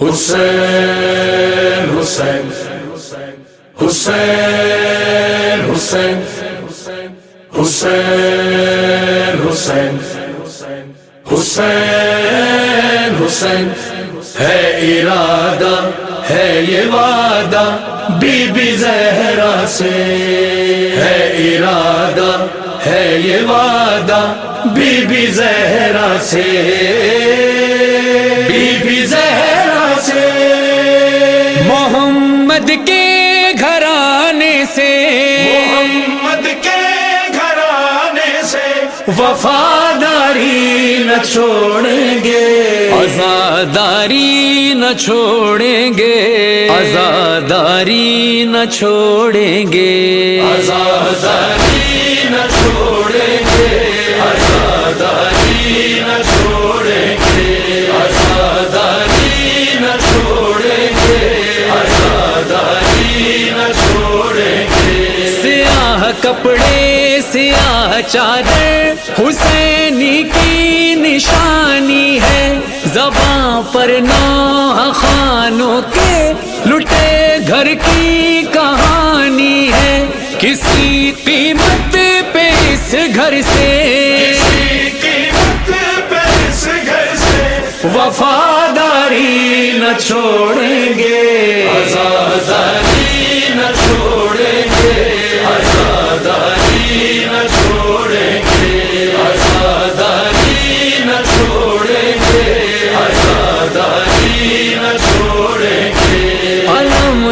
حسین حسین حسین حسین حسین حسین حسین حسین ہے ارادہ ہے یہ وعدہ بی بی زہرا سے ہے ارادہ ہے یہ وعدہ بی بی زہرا سے سے۔ محمد کے گھرانے سے وفاداری نہ چھوڑیں گے۔ آزاداری نہ چھوڑیں گے۔ آزاداری نہ چھوڑیں گے۔ آزاداری نہ چھوڑیں گے۔ کپڑے سیاہ چادر حسینی کی نشانی ہے۔ زباں پر نو خانوں کے لٹے گھر کی کہانی ہے۔ کسی قیمت پہ اس گھر سے کسی قیمت پہ اس گھر سے وفاداری نہ چھوڑیں گے۔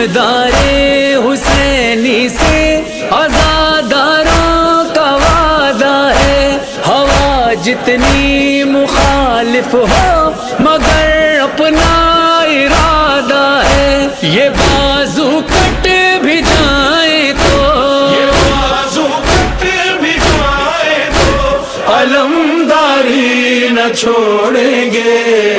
علمدار حسینی سے آزاداروں کا وعدہ ہے۔ ہوا جتنی مخالف ہو، مگر اپنا ارادہ ہے۔ یہ بازو کٹ بھی جائیں تو، یہ بازو کٹ بھی جائے تو علمداری نہ چھوڑیں گے۔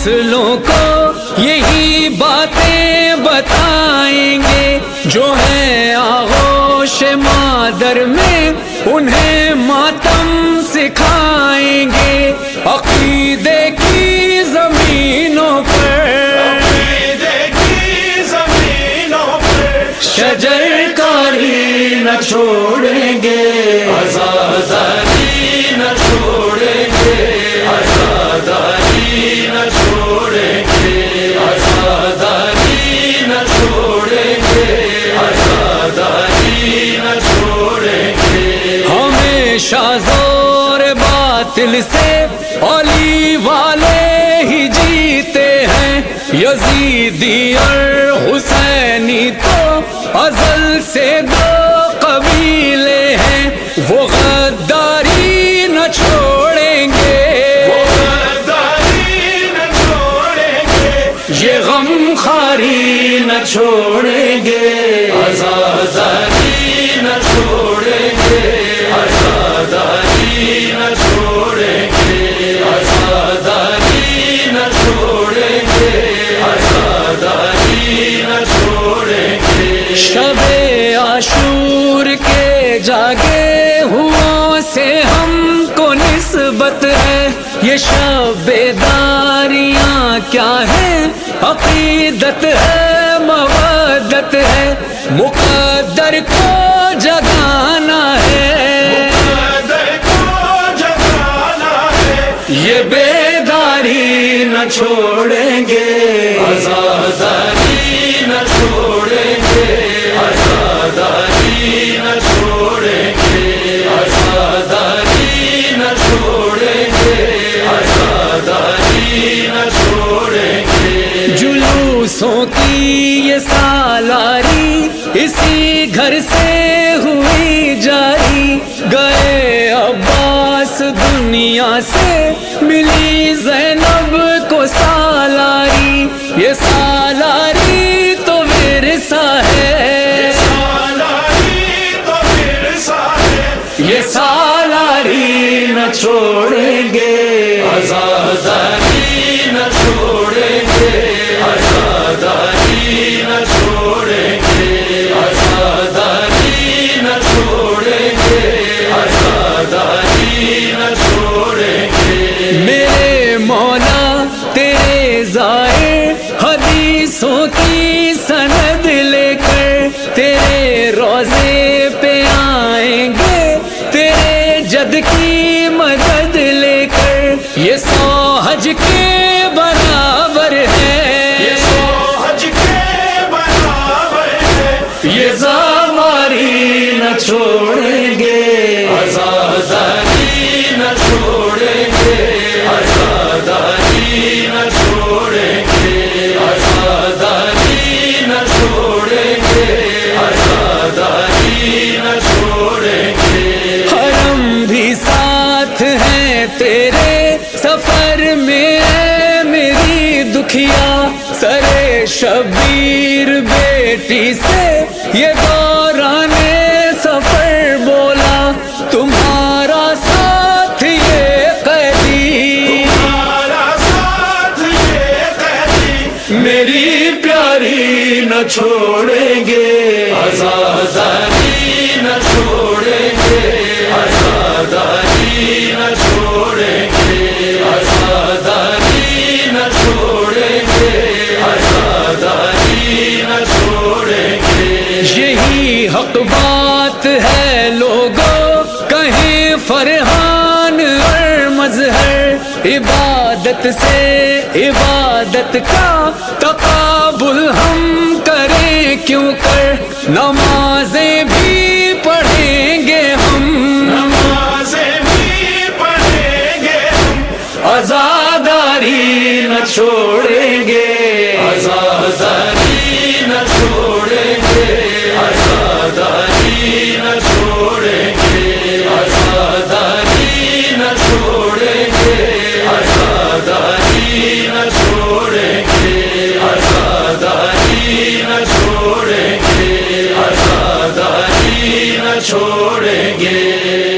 نسلوں کو یہی باتیں بتائیں گے جو ہے آغوش مادر میں، انہیں ماتم سکھائیں گے۔ باطل سے علی والے ہی جیتے ہیں۔ یزیدی اور حسینی تو ازل سے دو قبیلے ہیں۔ وہ غداری نہ چھوڑیں گے۔ وفاداری نہ چھوڑیں گے۔ یہ غم خاری نہ چھوڑیں گے۔ نسبت ہے یہ شب داریاں کیا ہے؟ عقیدت ہے مودت ہے مقدر کو جگانا ہے۔ قدر کو جگانا ہے۔ یہ بیداری نہ چھوڑیں گے۔ دنیا سے ملی زینب کو سالاری یہ سالاری تو ورثہ ہے۔ یہ سالاری نہ چھوڑیں گے۔ آزاداری یہ زماری نہ چھوڑیں گے۔ آزاداری نہ چھوڑیں گے۔ آزاداری نہ چھوڑیں گے۔ آزاداری نہ چھوڑیں گے۔ آزاداری نہ چھوڑیں گے۔ حرم بھی ساتھ ہیں تیرے سفر میں میری دکھیا، سرے شبیر۔ بیٹی سے یہ دوران سفر بولا تمہارا ساتھ یہ قیدی۔ ہمارا ساتھ یہ قیدی۔ میری پیاری نہ چھوڑیں گے۔ آزاداری عبادت سے عبادت کا تقابل ہم کریں کیوں کر؟ نمازیں بھی پڑھیں گے ہم۔ نمازیں بھی پڑھیں گے ہم۔ آزاداری نہ چھوڑیں گے۔ چھوڑیں گے آزاداری نہ چھوڑیں گے آزاداری نہ چھوڑیں گے۔